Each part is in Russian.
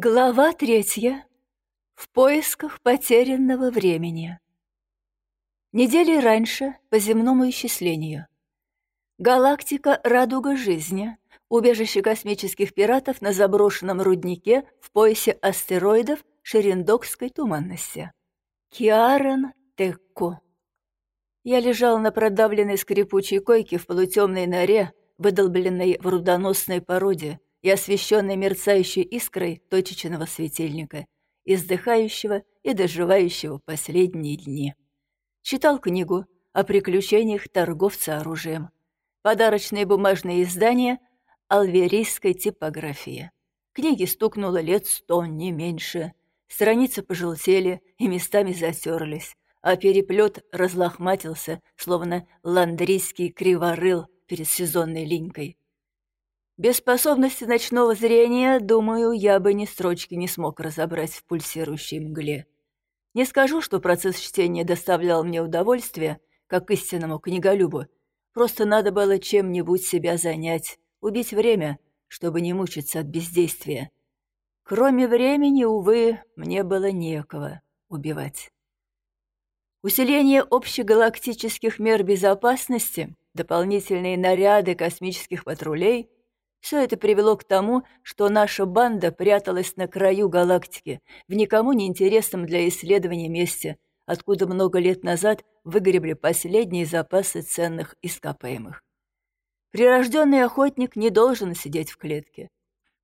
Глава третья. В поисках потерянного времени. Недели раньше по земному исчислению. Галактика «Радуга жизни», убежище космических пиратов на заброшенном руднике в поясе астероидов Шерендокской туманности. Киарен Текку. Я лежал на продавленной скрипучей койке в полутемной норе, выдолбленной в рудоносной породе, и освещенной мерцающей искрой точечного светильника, издыхающего и доживающего последние дни. Читал книгу о приключениях торговца оружием. Подарочные бумажные издания алверийской типографии. Книге стукнуло лет сто, не меньше. Страницы пожелтели и местами затерлись, а переплет разлохматился, словно ландрийский криворыл перед сезонной линькой. Без способности ночного зрения, думаю, я бы ни строчки не смог разобрать в пульсирующей мгле. Не скажу, что процесс чтения доставлял мне удовольствие, как истинному книголюбу. Просто надо было чем-нибудь себя занять, убить время, чтобы не мучиться от бездействия. Кроме времени, увы, мне было некого убивать. Усиление общегалактических мер безопасности, дополнительные наряды космических патрулей — все это привело к тому, что наша банда пряталась на краю галактики, в никому не интересном для исследования месте, откуда много лет назад выгребли последние запасы ценных ископаемых. Прирожденный охотник не должен сидеть в клетке.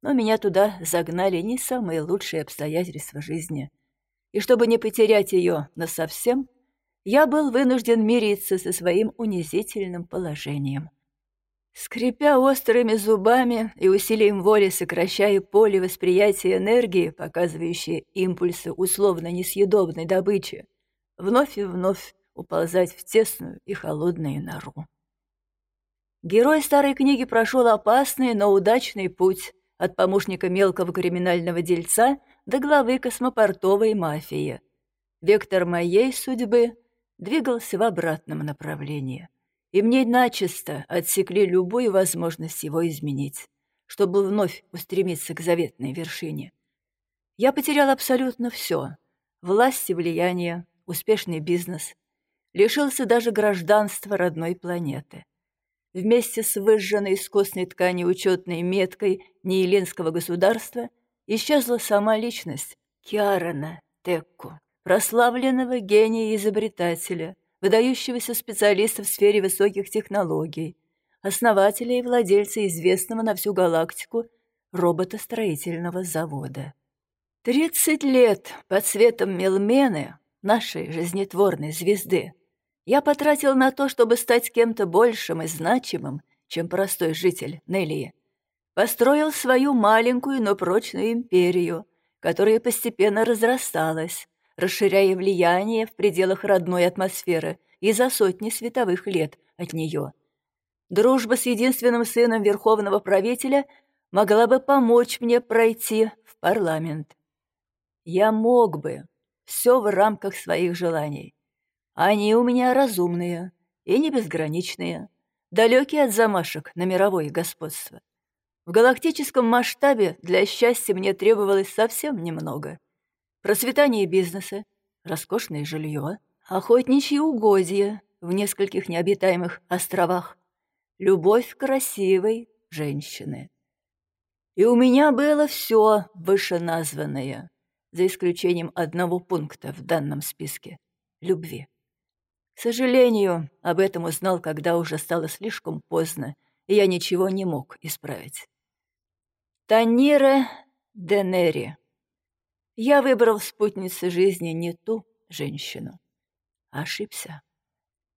Но меня туда загнали не самые лучшие обстоятельства жизни. И чтобы не потерять ее насовсем, я был вынужден мириться со своим унизительным положением. Скрипя острыми зубами и усилием воли сокращая поле восприятия энергии, показывающие импульсы условно несъедобной добычи, вновь и вновь уползать в тесную и холодную нору. Герой старой книги прошел опасный, но удачный путь от помощника мелкого криминального дельца до главы космопортовой мафии. Вектор моей судьбы двигался в обратном направлении и мне начисто отсекли любую возможность его изменить, чтобы вновь устремиться к заветной вершине. Я потерял абсолютно все — власть и влияние, успешный бизнес, лишился даже гражданства родной планеты. Вместе с выжженной из костной ткани учетной меткой нееленского государства исчезла сама личность Киарана Текку, прославленного гения-изобретателя — выдающегося специалиста в сфере высоких технологий, основателя и владельца известного на всю галактику роботостроительного завода. Тридцать лет под светом Мелмены, нашей жизнетворной звезды, я потратил на то, чтобы стать кем-то большим и значимым, чем простой житель Неллии. Построил свою маленькую, но прочную империю, которая постепенно разрасталась, расширяя влияние в пределах родной атмосферы и за сотни световых лет от нее. Дружба с единственным сыном верховного правителя могла бы помочь мне пройти в парламент. Я мог бы, все в рамках своих желаний. Они у меня разумные и не безграничные, далекие от замашек на мировое господство. В галактическом масштабе для счастья мне требовалось совсем немного процветание бизнеса, роскошное жилье, охотничьи угодья в нескольких необитаемых островах, любовь красивой женщины. И у меня было все вышеназванное, за исключением одного пункта в данном списке — любви. К сожалению, об этом узнал, когда уже стало слишком поздно, и я ничего не мог исправить. Танира Денери я выбрал в спутнице жизни не ту женщину. Ошибся.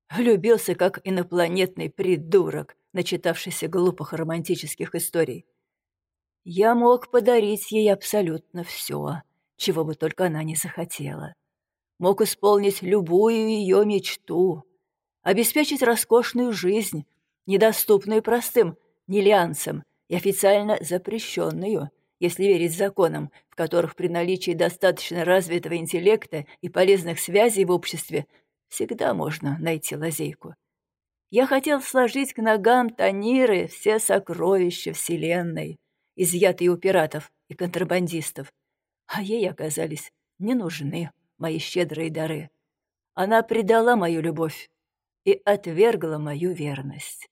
Влюбился, как инопланетный придурок, начитавшийся глупых романтических историй. Я мог подарить ей абсолютно все, чего бы только она не захотела. Мог исполнить любую ее мечту, обеспечить роскошную жизнь, недоступную простым нелианцам и официально запрещенную, если верить законам, в которых при наличии достаточно развитого интеллекта и полезных связей в обществе всегда можно найти лазейку. Я хотел сложить к ногам Таниры все сокровища Вселенной, изъятые у пиратов и контрабандистов, а ей оказались не нужны мои щедрые дары. Она предала мою любовь и отвергла мою верность.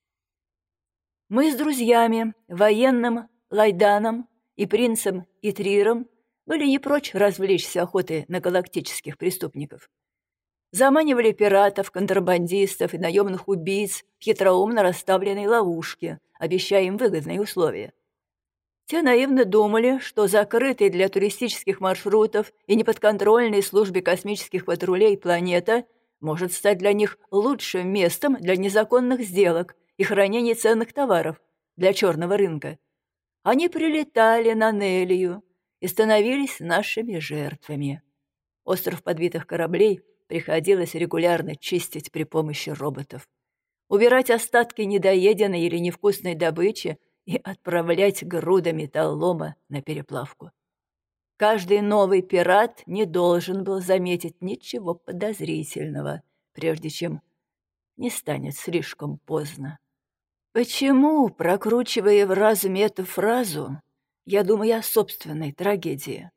Мы с друзьями, военным Лайданом и принцем Итриром, были не прочь развлечься охотой на галактических преступников. Заманивали пиратов, контрабандистов и наемных убийц в хитроумно расставленной ловушке, обещая им выгодные условия. Те наивно думали, что закрытый для туристических маршрутов и неподконтрольной службе космических патрулей планета может стать для них лучшим местом для незаконных сделок и хранения ценных товаров для черного рынка. Они прилетали на Нелию и становились нашими жертвами. Остров подбитых кораблей приходилось регулярно чистить при помощи роботов. Убирать остатки недоеденной или невкусной добычи и отправлять груда металлома на переплавку. Каждый новый пират не должен был заметить ничего подозрительного, прежде чем не станет слишком поздно. Почему, прокручивая в разуме эту фразу, я думаю о собственной трагедии?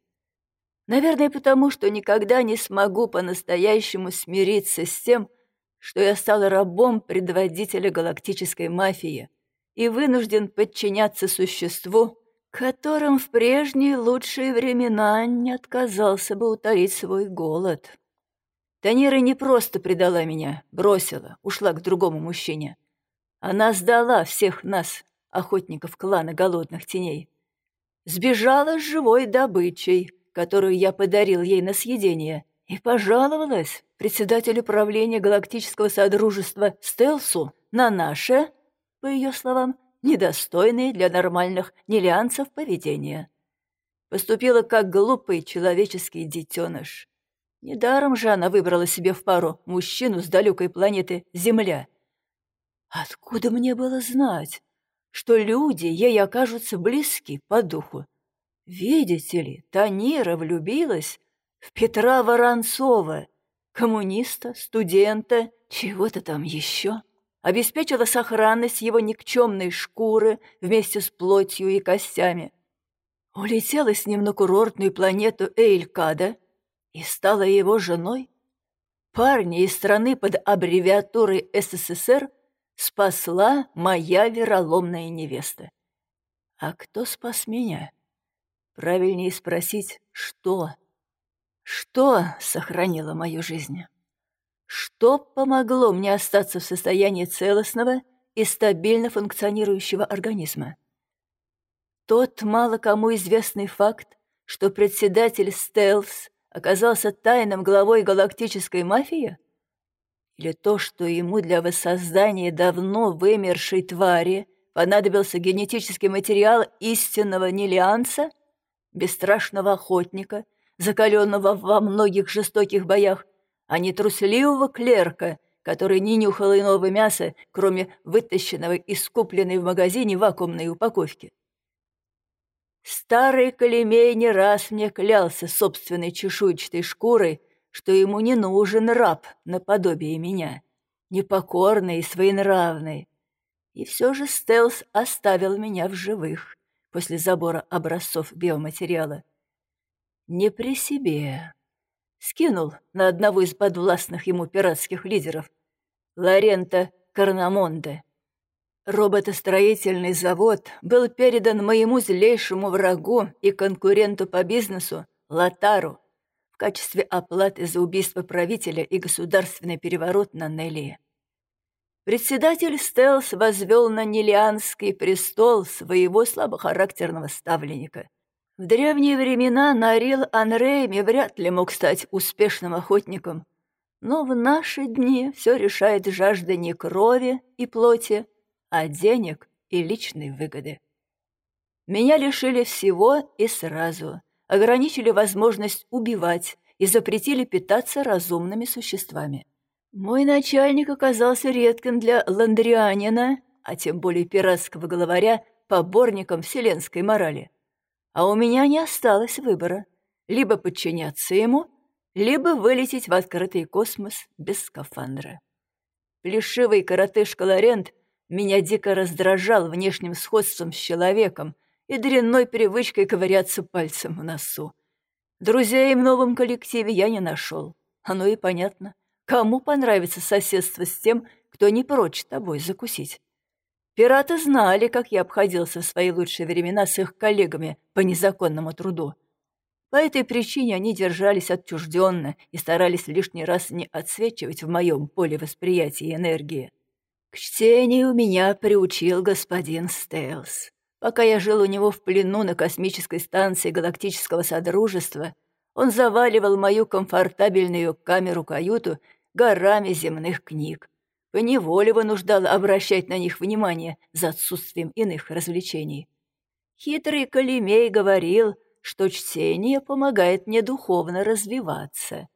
Наверное, потому что никогда не смогу по-настоящему смириться с тем, что я стал рабом предводителя галактической мафии, и вынужден подчиняться существу, которым в прежние лучшие времена не отказался бы утолить свой голод. Танира не просто предала меня, бросила, ушла к другому мужчине. Она сдала всех нас, охотников клана голодных теней. Сбежала с живой добычей, которую я подарил ей на съедение, и пожаловалась председателю правления Галактического Содружества Стелсу на наше по ее словам, недостойные для нормальных нелианцев поведения. Поступила как глупый человеческий детеныш. Недаром же она выбрала себе в пару мужчину с далекой планеты Земля. Откуда мне было знать, что люди ей окажутся близки по духу? Видите ли, Танира влюбилась в Петра Воронцова, коммуниста, студента, чего-то там еще обеспечила сохранность его никчемной шкуры вместе с плотью и костями, улетела с ним на курортную планету Эйлькада и стала его женой. Парня из страны под аббревиатурой СССР спасла моя вероломная невеста. А кто спас меня? Правильнее спросить, что? Что сохранило мою жизнь? Что помогло мне остаться в состоянии целостного и стабильно функционирующего организма? Тот мало кому известный факт, что председатель Стелс оказался тайным главой галактической мафии? Или то, что ему для воссоздания давно вымершей твари понадобился генетический материал истинного нелианца, бесстрашного охотника, закаленного во многих жестоких боях, а не трусливого клерка, который не нюхал иного мяса, кроме вытащенного и скупленной в магазине вакуумной упаковки. Старый Колемей не раз мне клялся собственной чешуйчатой шкурой, что ему не нужен раб наподобие меня, непокорный и своенравный. И все же Стелс оставил меня в живых после забора образцов биоматериала. Не при себе, скинул на одного из подвластных ему пиратских лидеров, Лорента Карнамонде. Роботостроительный завод был передан моему злейшему врагу и конкуренту по бизнесу Латару в качестве оплаты за убийство правителя и государственный переворот на Неллии. Председатель Стелс возвел на Нелианский престол своего слабохарактерного ставленника — в древние времена Нарил Анрейми вряд ли мог стать успешным охотником, но в наши дни все решает жажда не крови и плоти, а денег и личной выгоды. Меня лишили всего и сразу, ограничили возможность убивать и запретили питаться разумными существами. Мой начальник оказался редким для ландрианина, а тем более пиратского главаря, поборником вселенской морали а у меня не осталось выбора. Либо подчиняться ему, либо вылететь в открытый космос без скафандра. Плешивый коротышка Лорент меня дико раздражал внешним сходством с человеком и дрянной привычкой ковыряться пальцем в носу. Друзей в новом коллективе я не нашел. Оно и понятно. Кому понравится соседство с тем, кто не прочь тобой закусить? Пираты знали, как я обходился в свои лучшие времена с их коллегами по незаконному труду. По этой причине они держались отчужденно и старались лишний раз не отсвечивать в моем поле восприятия энергии. К чтению меня приучил господин Стейлс. Пока я жил у него в плену на космической станции Галактического Содружества, он заваливал мою комфортабельную камеру-каюту горами земных книг поневоле вынуждала обращать на них внимание за отсутствием иных развлечений. Хитрый Калимей говорил, что чтение помогает мне духовно развиваться.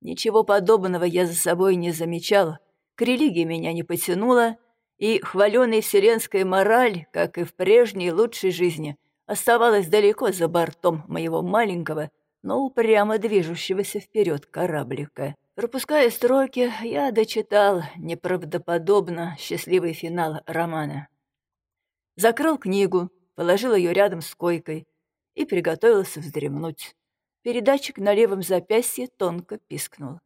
Ничего подобного я за собой не замечал, к религии меня не потянуло, и хваленая вселенская мораль, как и в прежней лучшей жизни, оставалась далеко за бортом моего маленького, но упрямо движущегося вперед кораблика. Пропуская строки, я дочитал неправдоподобно счастливый финал романа. Закрыл книгу, положил ее рядом с койкой и приготовился вздремнуть. Передатчик на левом запястье тонко пискнул.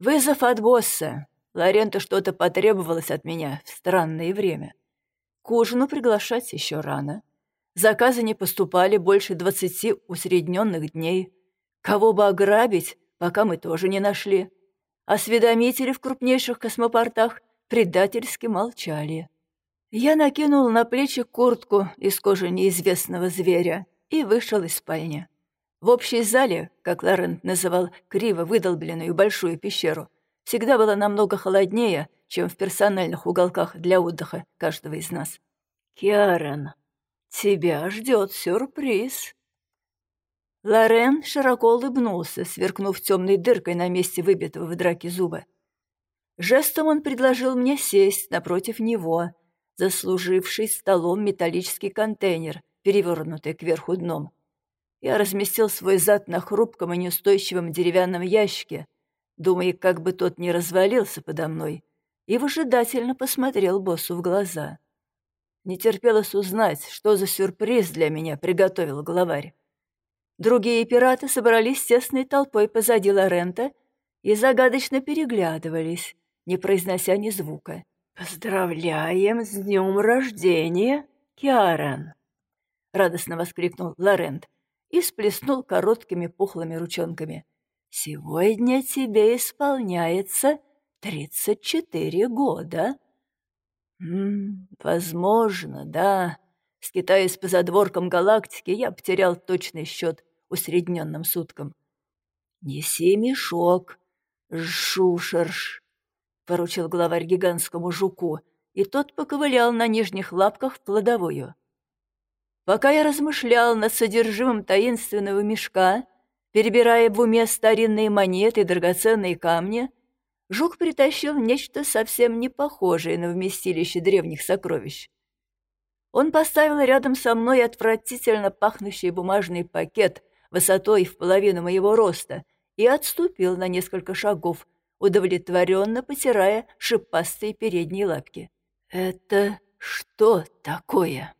«Вызов от босса. Лоренту что-то потребовалось от меня в странное время. К ужину приглашать еще рано. Заказы не поступали больше двадцати усредненных дней. Кого бы ограбить, пока мы тоже не нашли. Осведомители в крупнейших космопортах предательски молчали. Я накинул на плечи куртку из кожи неизвестного зверя и вышел из спальни. В общей зале, как Лорент называл криво выдолбленную большую пещеру, всегда было намного холоднее, чем в персональных уголках для отдыха каждого из нас. «Киарон, тебя ждет сюрприз», Лорен широко улыбнулся, сверкнув темной дыркой на месте выбитого в драке зуба. Жестом он предложил мне сесть напротив него, заслуживший столом металлический контейнер, перевернутый кверху дном. Я разместил свой зад на хрупком и неустойчивом деревянном ящике, думая, как бы тот не развалился подо мной, и выжидательно посмотрел боссу в глаза. Не терпелось узнать, что за сюрприз для меня приготовил главарь. Другие пираты собрались тесной толпой позади Лорента и загадочно переглядывались, не произнося ни звука. «Поздравляем с днем рождения, Киаран!» — радостно воскликнул Лорент и сплеснул короткими пухлыми ручонками. «Сегодня тебе исполняется тридцать четыре года». «М возможно, да. Скитаясь по задворкам галактики, я потерял точный счет усредненным суткам. «Неси мешок, жушерш», — поручил главарь гигантскому жуку, и тот поковылял на нижних лапках в кладовую. Пока я размышлял над содержимым таинственного мешка, перебирая в уме старинные монеты и драгоценные камни, жук притащил нечто совсем не похожее на вместилище древних сокровищ. Он поставил рядом со мной отвратительно пахнущий бумажный пакет высотой в половину моего роста и отступил на несколько шагов, удовлетворенно потирая шипастые передние лапки. «Это что такое?»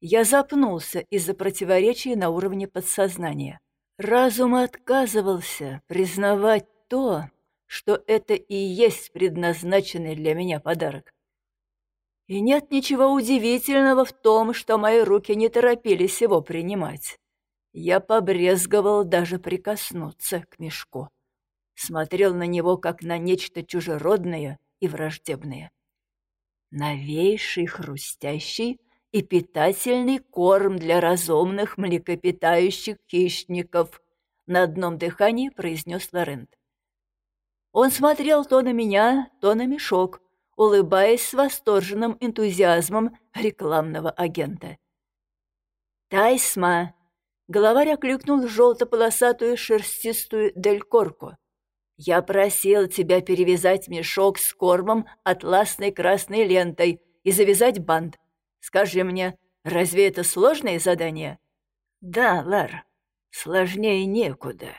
Я запнулся из-за противоречия на уровне подсознания. Разум отказывался признавать то, что это и есть предназначенный для меня подарок. И нет ничего удивительного в том, что мои руки не торопились его принимать. Я побрезговал даже прикоснуться к мешку. Смотрел на него, как на нечто чужеродное и враждебное. Новейший, хрустящий и питательный корм для разумных млекопитающих хищников, на одном дыхании произнес Лорент. Он смотрел то на меня, то на мешок, улыбаясь с восторженным энтузиазмом рекламного агента. «Тайсма!» Головарь окликнул желто-полосатую шерстистую делькорку. «Я просил тебя перевязать мешок с кормом атласной красной лентой и завязать бант. Скажи мне, разве это сложное задание?» «Да, Лар, сложнее некуда».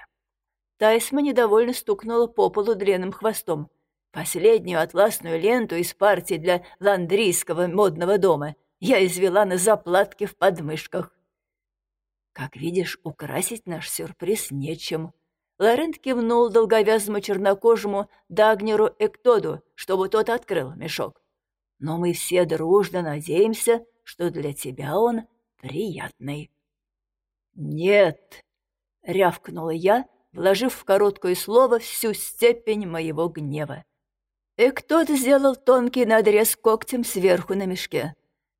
Тайсма недовольно стукнула по полу длинным хвостом. Последнюю атласную ленту из партии для ландрийского модного дома я извела на заплатке в подмышках. Как видишь, украсить наш сюрприз нечем. Лорент кивнул долговязому чернокожему Дагнеру Эктоду, чтобы тот открыл мешок. Но мы все дружно надеемся, что для тебя он приятный. «Нет!» — рявкнула я, вложив в короткое слово всю степень моего гнева. Эктод сделал тонкий надрез когтем сверху на мешке.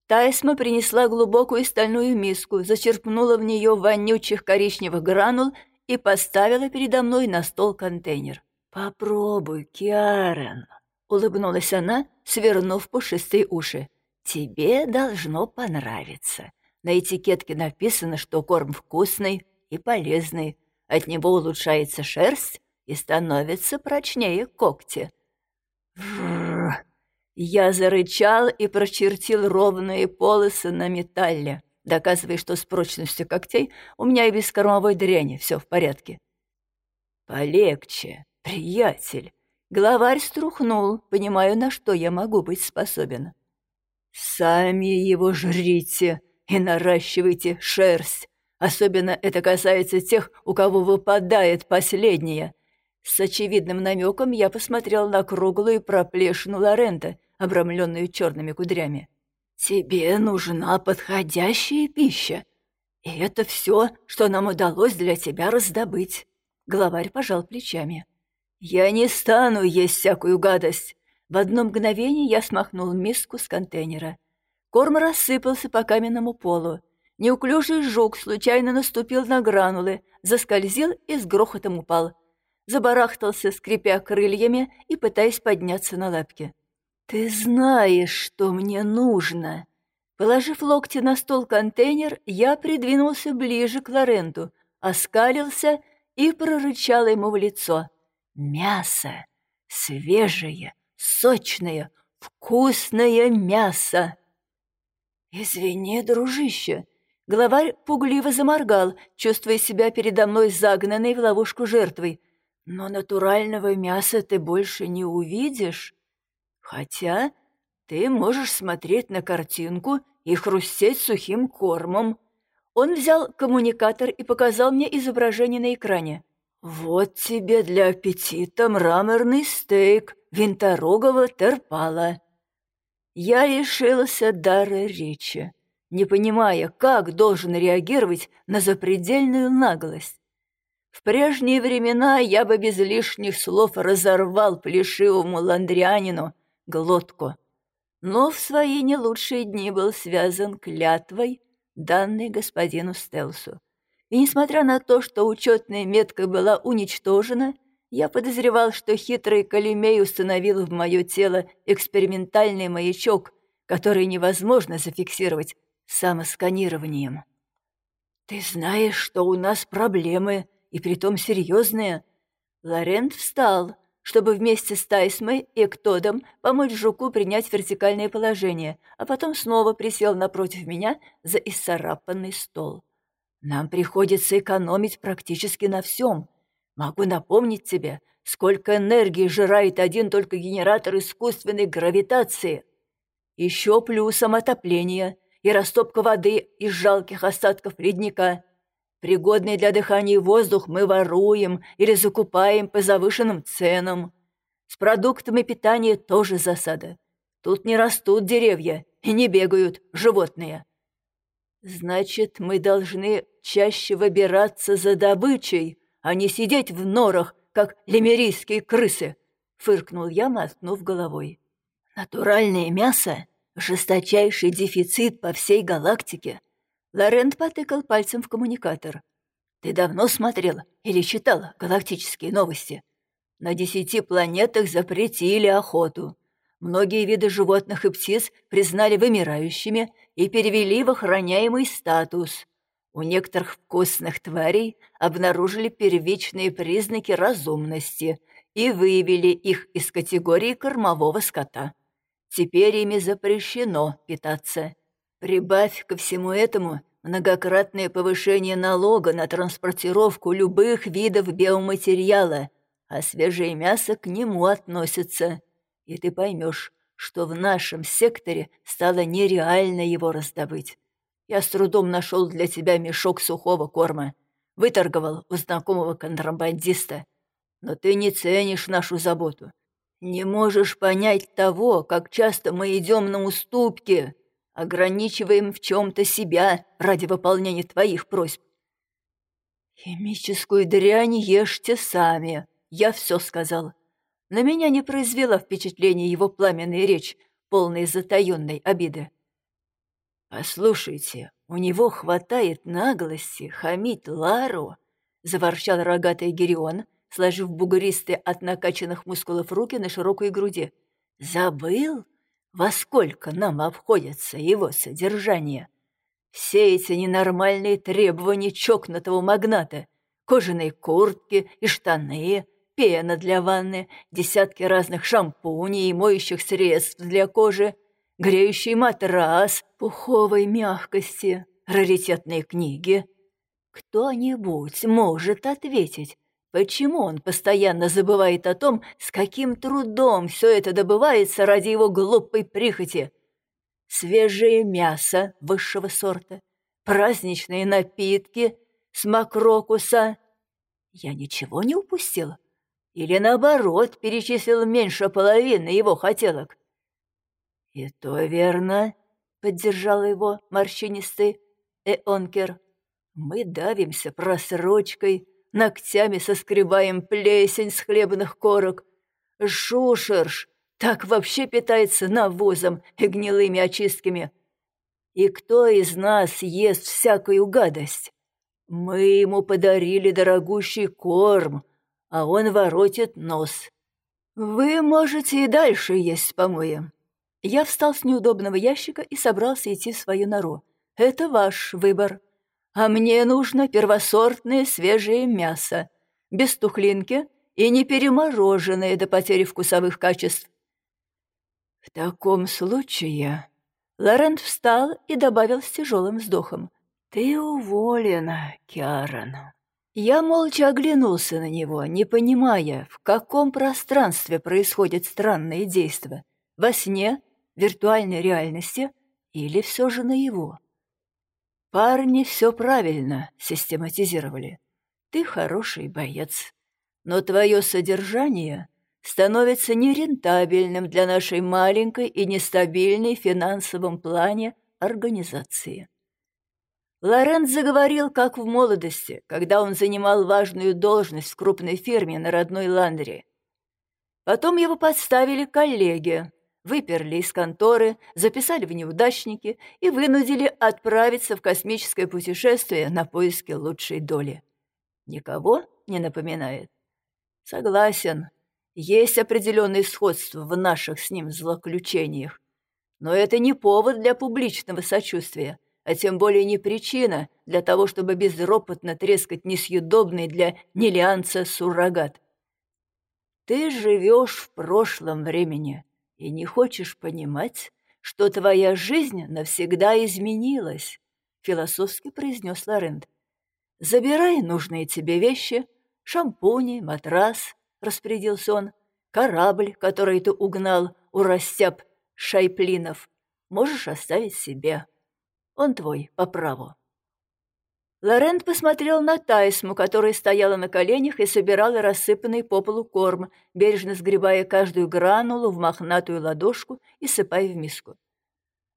Тайсма принесла глубокую стальную миску, зачерпнула в нее вонючих коричневых гранул и поставила передо мной на стол контейнер. «Попробуй, Киарен», — улыбнулась она, свернув пушистые уши. «Тебе должно понравиться. На этикетке написано, что корм вкусный и полезный. От него улучшается шерсть и становится прочнее когти». Я зарычал и прочертил ровные полосы на металле, доказывая, что с прочностью когтей у меня и без кормовой дряни все в порядке. «Полегче, приятель!» Главарь струхнул, понимая, на что я могу быть способен. «Сами его жрите и наращивайте шерсть. Особенно это касается тех, у кого выпадает последняя». С очевидным намеком я посмотрел на круглую проплешину Лорента, обрамленную черными кудрями. «Тебе нужна подходящая пища, и это все, что нам удалось для тебя раздобыть». Главарь пожал плечами. «Я не стану есть всякую гадость». В одно мгновение я смахнул миску с контейнера. Корм рассыпался по каменному полу. Неуклюжий жук случайно наступил на гранулы, заскользил и с грохотом упал. Забарахтался, скрипя крыльями и пытаясь подняться на лапки. «Ты знаешь, что мне нужно!» Положив локти на стол контейнер, я придвинулся ближе к Лоренту, оскалился и прорычал ему в лицо. «Мясо! Свежее, сочное, вкусное мясо!» «Извини, дружище!» Главарь пугливо заморгал, чувствуя себя передо мной загнанной в ловушку жертвой. «Но натурального мяса ты больше не увидишь?» Хотя ты можешь смотреть на картинку и хрустеть сухим кормом. Он взял коммуникатор и показал мне изображение на экране. Вот тебе для аппетита мраморный стейк винторогого терпала. Я лишился дара речи, не понимая, как должен реагировать на запредельную наглость. В прежние времена я бы без лишних слов разорвал плешивому ландрианину глотку, но в свои не лучшие дни был связан клятвой, данной господину Стелсу. И несмотря на то, что учетная метка была уничтожена, я подозревал, что хитрый Калимей установил в мое тело экспериментальный маячок, который невозможно зафиксировать самосканированием. «Ты знаешь, что у нас проблемы, и притом серьезные?» Лорент встал, чтобы вместе с Тайсмой и Эктодом помочь жуку принять вертикальное положение, а потом снова присел напротив меня за исцарапанный стол. «Нам приходится экономить практически на всем. Могу напомнить тебе, сколько энергии жирает один только генератор искусственной гравитации. Еще плюсом отопление и растопка воды из жалких остатков ледника. Пригодный для дыхания воздух мы воруем или закупаем по завышенным ценам. С продуктами питания тоже засада. Тут не растут деревья и не бегают животные. Значит, мы должны чаще выбираться за добычей, а не сидеть в норах, как лемерийские крысы, — фыркнул я, мотнув головой. Натуральное мясо — жесточайший дефицит по всей галактике. Лорент потыкал пальцем в коммуникатор. «Ты давно смотрела или читала галактические новости? На десяти планетах запретили охоту. Многие виды животных и птиц признали вымирающими и перевели в охраняемый статус. У некоторых вкусных тварей обнаружили первичные признаки разумности и выявили их из категории кормового скота. Теперь ими запрещено питаться. Прибавь ко всему этому многократное повышение налога на транспортировку любых видов биоматериала, а свежее мясо к нему относится. И ты поймешь, что в нашем секторе стало нереально его раздобыть. Я с трудом нашел для тебя мешок сухого корма. Выторговал у знакомого контрабандиста. Но ты не ценишь нашу заботу. Не можешь понять того, как часто мы идем на уступки, ограничиваем в чем-то себя ради выполнения твоих просьб. Химическую дрянь ешьте сами, я все сказал. На меня не произвела впечатления его пламенная речь, полная затаенной обиды. «Послушайте, у него хватает наглости хамить Лару», — заворчал рогатый Герион, сложив бугристые от накачанных мускулов руки на широкой груди. «Забыл, во сколько нам обходится его содержание? Все эти ненормальные требования чокнутого магната, кожаные куртки и штаны, пена для ванны, десятки разных шампуней и моющих средств для кожи — греющий матрас пуховой мягкости, раритетные книги. Кто-нибудь может ответить, почему он постоянно забывает о том, с каким трудом все это добывается ради его глупой прихоти. Свежее мясо высшего сорта, праздничные напитки, смак рокуса. Я ничего не упустила? Или наоборот, перечислил меньше половины его хотелок? «И то верно», — поддержал его морщинистый Эонкер. «Мы давимся просрочкой, ногтями соскребаем плесень с хлебных корок. Шушерш так вообще питается навозом и гнилыми очистками. И кто из нас ест всякую гадость? Мы ему подарили дорогущий корм, а он воротит нос. Вы можете и дальше есть помоем. Я встал с неудобного ящика и собрался идти в свою нору. Это ваш выбор. А мне нужно первосортное свежее мясо, без тухлинки и не перемороженное до потери вкусовых качеств. В таком случае... Лорент встал и добавил с тяжелым вздохом. «Ты уволена, Киарон». Я молча оглянулся на него, не понимая, в каком пространстве происходит странное действо. Во сне виртуальной реальности или все же на его. Парни все правильно систематизировали. Ты хороший боец, но твое содержание становится нерентабельным для нашей маленькой и нестабильной в финансовом плане организации. Лорент заговорил, как в молодости, когда он занимал важную должность в крупной фирме на родной Ландре. Потом его подставили коллеги, выперли из конторы, записали в неудачники и вынудили отправиться в космическое путешествие на поиски лучшей доли. Никого не напоминает? Согласен, есть определенное сходство в наших с ним злоключениях. Но это не повод для публичного сочувствия, а тем более не причина для того, чтобы безропотно трескать несъедобный для нелианца суррогат. Ты живешь в прошлом времени, и не хочешь понимать, что твоя жизнь навсегда изменилась», — философски произнес Лорент. «Забирай нужные тебе вещи, шампуни, матрас», — распорядился он, «корабль, который ты угнал у растяб шайплинов, можешь оставить себе. Он твой по праву». Лорент посмотрел на Тайсму, которая стояла на коленях и собирала рассыпанный по полу корм, бережно сгребая каждую гранулу в мохнатую ладошку и сыпая в миску.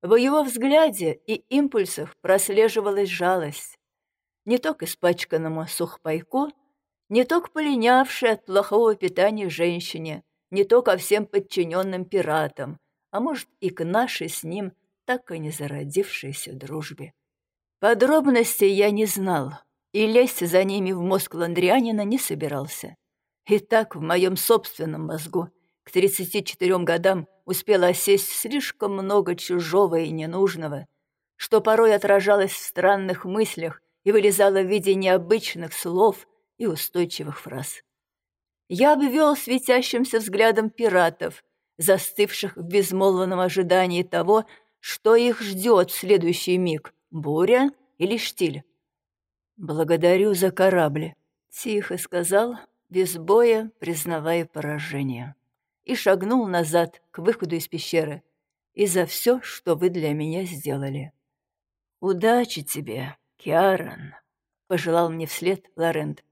В его взгляде и импульсах прослеживалась жалость. Не то к испачканному сухпайку, не то к полинявшей от плохого питания женщине, не то ко всем подчиненным пиратам, а может и к нашей с ним так и не зародившейся дружбе. Подробностей я не знал, и лезть за ними в мозг Ландрианина не собирался. И так в моем собственном мозгу к 34 годам успело осесть слишком много чужого и ненужного, что порой отражалось в странных мыслях и вылезало в виде необычных слов и устойчивых фраз. Я обвел светящимся взглядом пиратов, застывших в безмолвном ожидании того, что их ждет в следующий миг — Буря или штиль? Благодарю за корабль, тихо сказал, без боя признавая поражение. И шагнул назад к выходу из пещеры. И за все, что вы для меня сделали. «Удачи тебе, Киарон», — пожелал мне вслед Лорент.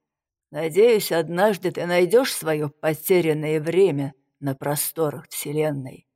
«Надеюсь, однажды ты найдешь свое потерянное время на просторах Вселенной».